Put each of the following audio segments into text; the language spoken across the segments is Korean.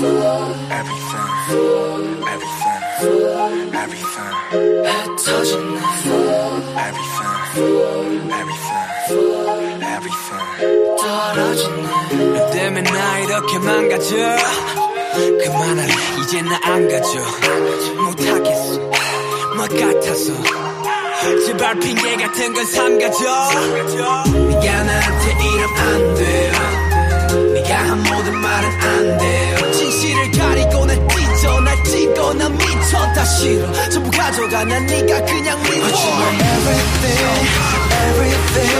뭐 제발 핑계 같은 건 삼가져 네가 나한테 난 미쳐 다 싫어 전부 가져가 난 네가 그냥 미워 everything everything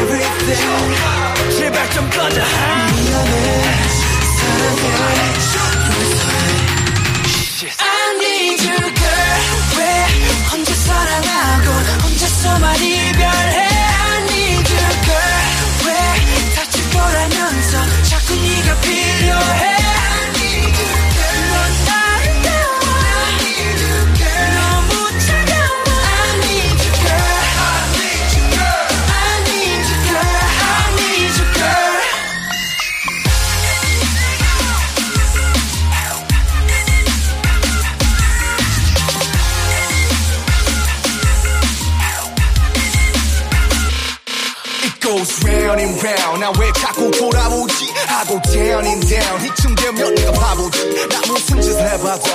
everything 제발 좀 꺼져 미안해 사랑해 I need you girl 왜 혼자 사랑하고 혼자서만 이 goes round and round. 나 왜 자꾸 돌아오지? 하고 down and down. 이쯤 되면 내가 바보지. 나 무슨 짓을 해봐도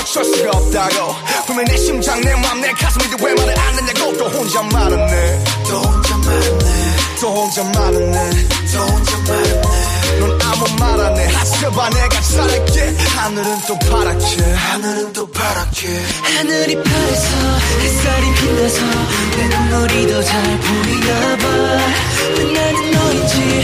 어쩔 수가 없다고. 분명 내 심장 내 맘 내 가슴인데 왜 말을 안 했냐고 또 혼자 말았네. 또 혼자 말았네. 또 혼자 말았네. 또 혼자 말았네. 넌 아무 말 안 해. 하셔봐 내가 잘할게. 하늘은 또 파랗게. 하늘은 또 파랗게. 하늘이 파래서 햇살이 빛나서 내 눈물이 더 잘 보이나 봐